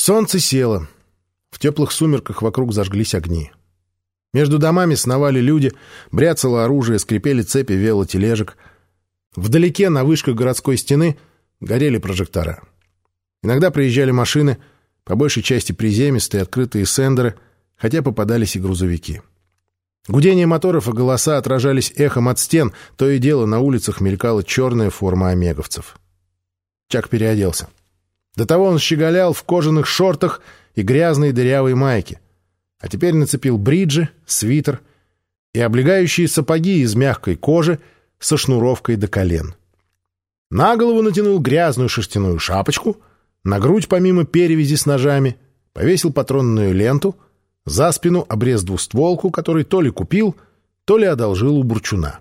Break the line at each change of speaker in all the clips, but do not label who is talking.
Солнце село. В теплых сумерках вокруг зажглись огни. Между домами сновали люди, бряцало оружие, скрипели цепи велотележек. Вдалеке, на вышках городской стены, горели прожектора. Иногда приезжали машины, по большей части приземистые, открытые сендеры, хотя попадались и грузовики. Гудение моторов и голоса отражались эхом от стен, то и дело на улицах мелькала черная форма омеговцев. Чак переоделся. До того он щеголял в кожаных шортах и грязной дырявой майке. А теперь нацепил бриджи, свитер и облегающие сапоги из мягкой кожи со шнуровкой до колен. На голову натянул грязную шерстяную шапочку, на грудь помимо перевязи с ножами повесил патронную ленту, за спину обрез двустволку, который то ли купил, то ли одолжил у Бурчуна.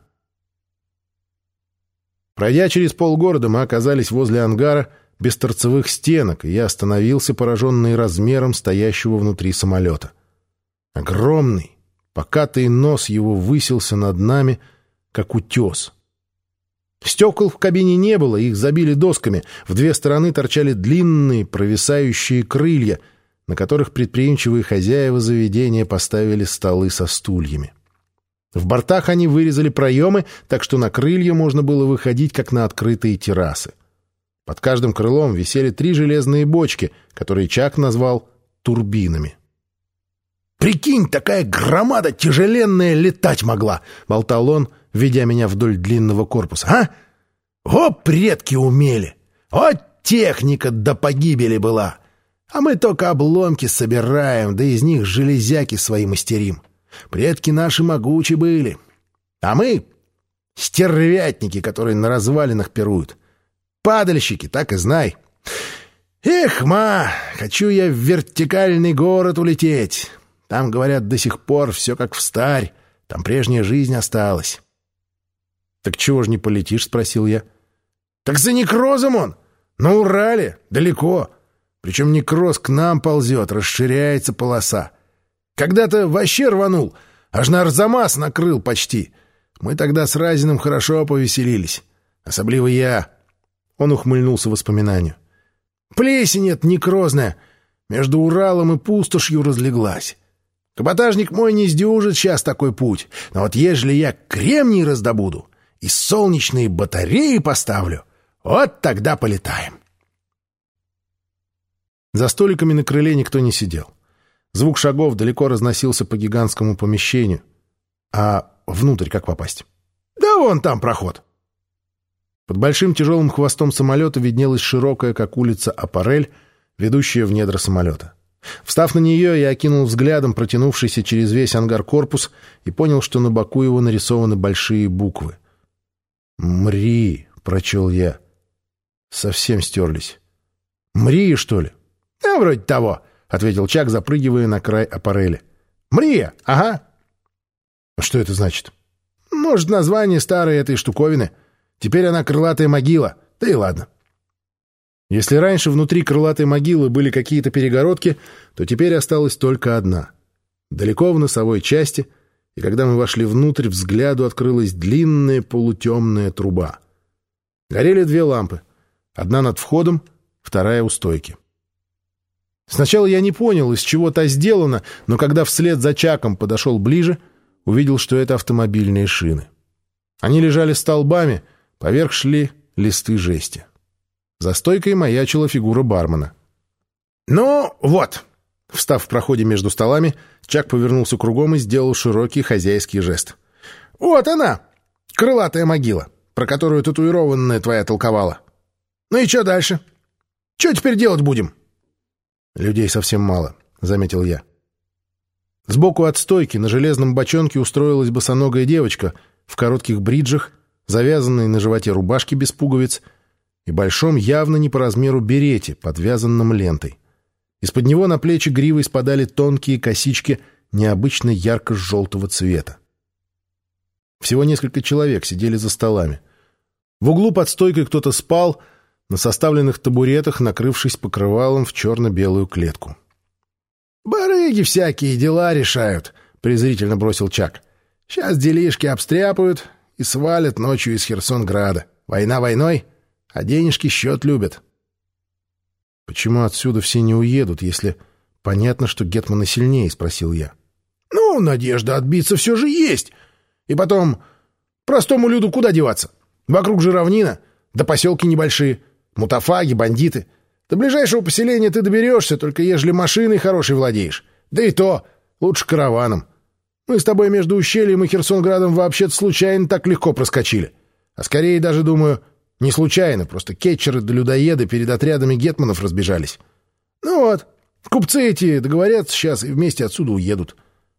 Пройдя через полгорода, мы оказались возле ангара — без торцевых стенок, и я остановился, пораженный размером стоящего внутри самолета. Огромный, покатый нос его высился над нами, как утес. Стекол в кабине не было, их забили досками, в две стороны торчали длинные провисающие крылья, на которых предприимчивые хозяева заведения поставили столы со стульями. В бортах они вырезали проемы, так что на крылья можно было выходить, как на открытые террасы. Под каждым крылом висели три железные бочки, которые Чак назвал турбинами.
«Прикинь, такая громада тяжеленная летать могла!» — болтал он, ведя меня вдоль длинного корпуса. «А? О, предки умели! О, техника до погибели была! А мы только обломки собираем, да из них железяки свои мастерим. Предки наши могучи были. А мы — стервятники, которые на развалинах пируют. Падальщики, так и знай. Эх, ма, хочу я в вертикальный город улететь. Там, говорят, до сих пор все как в старь. Там прежняя жизнь осталась.
— Так чего ж не полетишь? — спросил я.
— Так за некрозом он. На Урале, далеко. Причем некроз к нам ползет, расширяется полоса. Когда-то вообще рванул, аж на Арзамас накрыл почти. Мы тогда с Разиным хорошо повеселились. Особливо я. Он ухмыльнулся воспоминанию. «Плесень эта некрозная. Между Уралом и пустошью разлеглась. Каботажник мой не сдюжит сейчас такой путь. Но вот ежели я кремний раздобуду и солнечные батареи поставлю, вот тогда полетаем».
За столиками на крыле никто не сидел. Звук шагов далеко разносился по гигантскому помещению. А внутрь как попасть?
«Да вон там проход».
Под большим тяжелым хвостом самолета виднелась широкая, как улица, аппарель, ведущая в недра самолета. Встав на нее, я окинул взглядом протянувшийся через весь ангар корпус и понял, что на боку его нарисованы большие буквы. «Мри», — прочел я. Совсем стерлись. «Мрии, что ли?»
«Да, вроде того», — ответил Чак, запрыгивая на край аппарели. «Мрия, ага».
«А что это значит?»
«Может, название старой этой штуковины». Теперь она крылатая могила. Да и ладно.
Если раньше внутри крылатой могилы были какие-то перегородки, то теперь осталась только одна. Далеко в носовой части, и когда мы вошли внутрь, взгляду открылась длинная полутемная труба. Горели две лампы. Одна над входом, вторая у стойки. Сначала я не понял, из чего та сделана, но когда вслед за Чаком подошел ближе, увидел, что это автомобильные шины. Они лежали столбами — Поверх шли листы жести. За стойкой маячила фигура бармена.
«Ну, вот!»
Встав в проходе между столами, Чак повернулся кругом и сделал широкий хозяйский жест.
«Вот она! Крылатая могила, про которую татуированная твоя толковала. Ну и что дальше? Что теперь делать будем?»
«Людей совсем мало», — заметил я. Сбоку от стойки на железном бочонке устроилась босоногая девочка в коротких бриджах завязанной на животе рубашке без пуговиц и большом явно не по размеру берете, подвязанном лентой. Из-под него на плечи гривой спадали тонкие косички необычно ярко-желтого цвета. Всего несколько человек сидели за столами. В углу под стойкой кто-то спал, на составленных табуретах, накрывшись покрывалом в черно-белую клетку.
«Барыги всякие дела решают», — презрительно бросил Чак. «Сейчас делишки обстряпают, и свалят ночью из Херсонграда. Война войной, а денежки счет любят.
«Почему отсюда все не уедут, если понятно, что Гетманы сильнее?» — спросил я.
«Ну, надежда отбиться все же есть. И потом, простому люду куда деваться? Вокруг же равнина, да поселки небольшие, мутафаги, бандиты. До ближайшего поселения ты доберешься, только ежели машиной хорошей владеешь. Да и то лучше караваном. Мы с тобой между ущельем и Херсонградом вообще-то случайно так легко проскочили. А скорее даже, думаю, не случайно, просто кетчеры да людоеды перед отрядами гетманов разбежались. Ну вот, купцы эти договорятся сейчас и вместе отсюда уедут.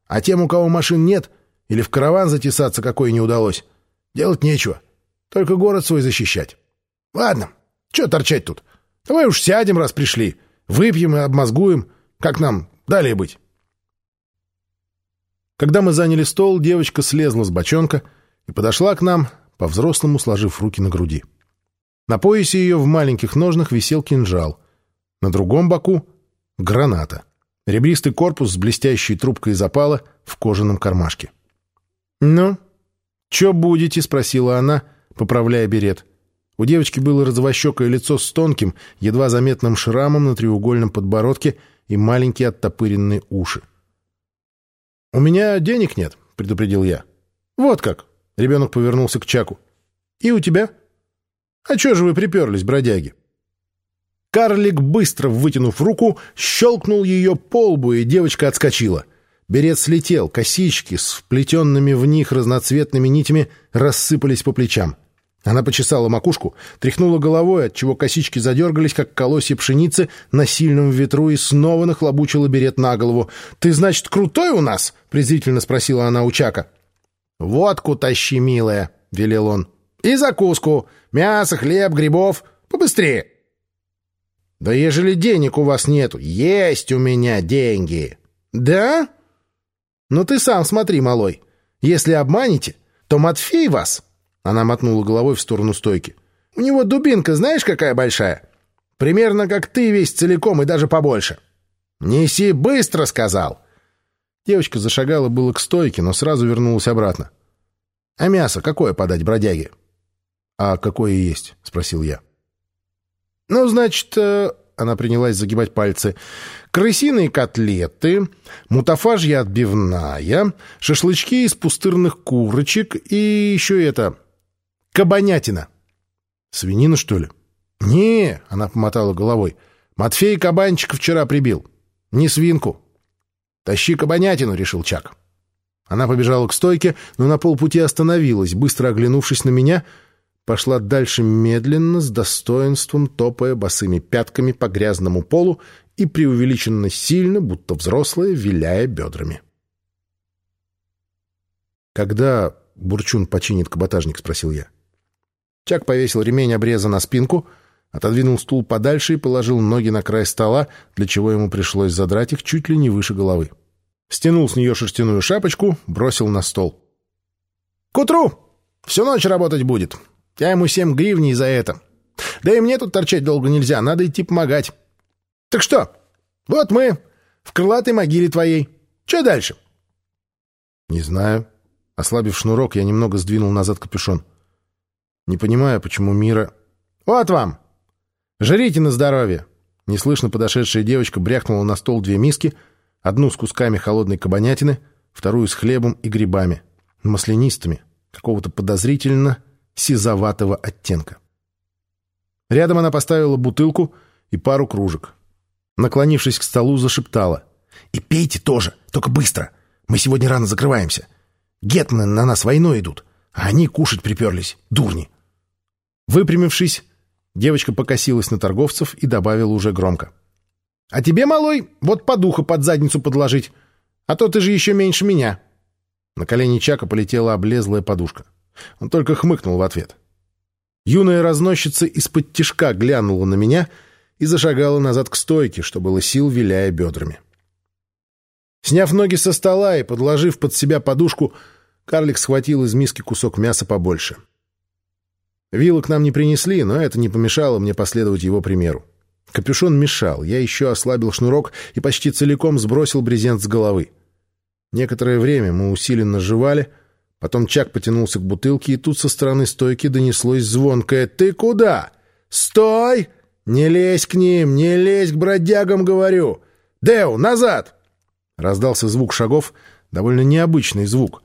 А тем, у кого машин нет, или в караван затесаться какой не удалось, делать нечего. Только город свой защищать. Ладно, что торчать тут? Давай уж сядем, раз пришли. Выпьем и обмозгуем, как нам далее быть.
Когда мы заняли стол, девочка слезла с бочонка и подошла к нам, по-взрослому сложив руки на груди. На поясе ее в маленьких ножнах висел кинжал. На другом боку — граната. Ребристый корпус с блестящей трубкой запала в кожаном кармашке. «Ну, что будете?» — спросила она, поправляя берет. У девочки было розовощекое лицо с тонким, едва заметным шрамом на треугольном подбородке и маленькие оттопыренные уши. «У меня денег нет», — предупредил я. «Вот как!» — ребенок повернулся к Чаку. «И у тебя?» «А чё же вы приперлись, бродяги?» Карлик, быстро вытянув руку, щелкнул ее по лбу, и девочка отскочила. Берет слетел, косички с вплетенными в них разноцветными нитями рассыпались по плечам. Она почесала макушку, тряхнула головой, отчего косички задергались, как колосья пшеницы на сильном ветру, и снова нахлобучила берет на голову. «Ты, значит, крутой у нас?» — презрительно спросила она у Чака. «Водку тащи, милая», — велел он. И закуску. Мясо, хлеб, грибов. Побыстрее. Да ежели денег у вас нету. Есть у меня деньги. Да? Ну ты сам смотри, малой. Если обманете, то Матфей вас... Она мотнула головой в сторону стойки. У него дубинка знаешь, какая большая? Примерно как ты весь целиком и даже побольше. «Неси быстро!» — сказал. Девочка зашагала было к стойке, но сразу вернулась обратно. «А мясо какое подать бродяге?» «А какое есть?» — спросил я. «Ну, значит...» э, — она принялась загибать пальцы. «Крысиные котлеты, мутафажья отбивная, шашлычки из пустырных курочек и еще это... кабанятина». «Свинина, что ли?» «Не», — она помотала головой. «Матфей кабанчика вчера прибил. Не свинку». «Тащи кабанятину», — решил Чак. Она побежала к стойке, но на полпути остановилась, быстро оглянувшись на меня — пошла дальше медленно, с достоинством, топая босыми пятками по грязному полу и преувеличенно сильно, будто взрослая, виляя бедрами. «Когда Бурчун починит каботажник?» — спросил я. Чак повесил ремень обреза на спинку, отодвинул стул подальше и положил ноги на край стола, для чего ему пришлось задрать их чуть ли не выше головы. Стянул с нее шерстяную шапочку, бросил на стол. «К утру! Всю ночь работать будет. Я ему семь гривней за это. Да и мне тут торчать долго нельзя, надо идти помогать. Так что, вот мы, в крылатой могиле твоей. Что дальше? Не знаю. Ослабив шнурок, я немного сдвинул назад капюшон. Не понимаю, почему мира... Вот вам! Жрите на здоровье! Неслышно подошедшая девочка брякнула на стол две миски, одну с кусками холодной кабанятины, вторую с хлебом и грибами, маслянистыми, какого-то подозрительно сизоватого оттенка. Рядом она поставила бутылку и пару кружек. Наклонившись к столу, зашептала. «И пейте тоже, только быстро. Мы сегодня рано закрываемся. Гетманы на нас войной идут, а они кушать приперлись, дурни». Выпрямившись, девочка покосилась на торговцев и добавила уже громко. «А тебе, малой, вот подуха под задницу подложить, а то ты же еще меньше меня». На колени Чака полетела облезлая подушка. Он только хмыкнул в ответ. Юная разносчица из-под тишка глянула на меня и зашагала назад к стойке, что было сил, виляя бедрами. Сняв ноги со стола и подложив под себя подушку, карлик схватил из миски кусок мяса побольше. Вилок нам не принесли, но это не помешало мне последовать его примеру. Капюшон мешал, я еще ослабил шнурок и почти целиком сбросил брезент с головы. Некоторое время мы усиленно жевали — Потом Чак потянулся к бутылке, и тут со стороны стойки донеслось звонкое «Ты куда? Стой!
«Не лезь к ним, не лезь к бродягам, говорю! Деу, назад!»
Раздался звук шагов, довольно необычный звук.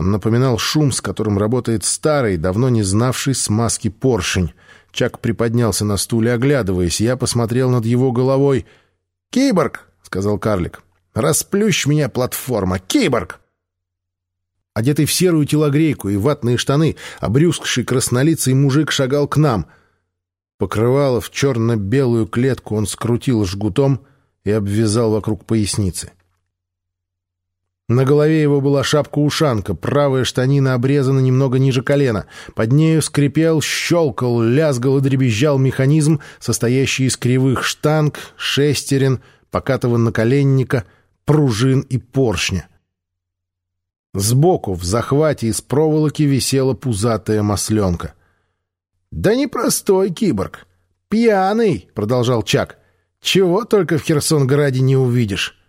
Он напоминал шум, с которым работает старый, давно не знавший смазки поршень. Чак приподнялся на стуле, оглядываясь. Я посмотрел над его головой.
«Киборг!» — сказал карлик. «Расплющ меня, платформа! Киборг!»
Одетый в серую телогрейку и ватные штаны, обрюзгший краснолицый мужик шагал к нам. Покрывало в черно-белую клетку он скрутил жгутом и обвязал вокруг поясницы. На голове его была шапка-ушанка, правая штанина обрезана немного ниже колена. Под нею скрипел, щелкал, лязгал и дребезжал механизм, состоящий из кривых штанг, шестерен, покатого наколенника, пружин и поршня. Сбоку, в захвате из проволоки, висела пузатая масленка.
«Да не простой киборг. Пьяный», — продолжал Чак. «Чего только в Херсонграде не увидишь».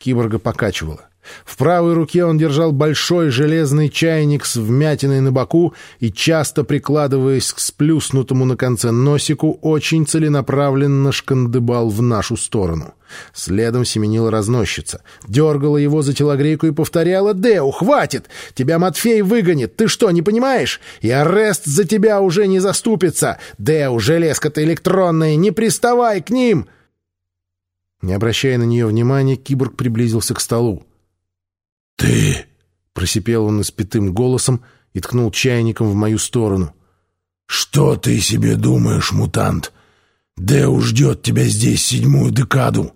Киборга покачивало. В правой руке он держал большой железный чайник с вмятиной на боку и, часто прикладываясь к сплюснутому на конце носику, очень целенаправленно шкандыбал в нашу сторону. Следом семенила разносчица. Дергала его за телогрейку и повторяла «Деу, хватит! Тебя Матфей выгонит! Ты что, не понимаешь? И арест за тебя уже не заступится! Деу, железка-то электронная, не приставай к ним!» Не обращая на нее внимания, киборг приблизился к столу.
«Ты!»
— просипел он испитым голосом и ткнул чайником в мою сторону.
«Что ты себе думаешь, мутант? Дэу ждет тебя здесь седьмую декаду.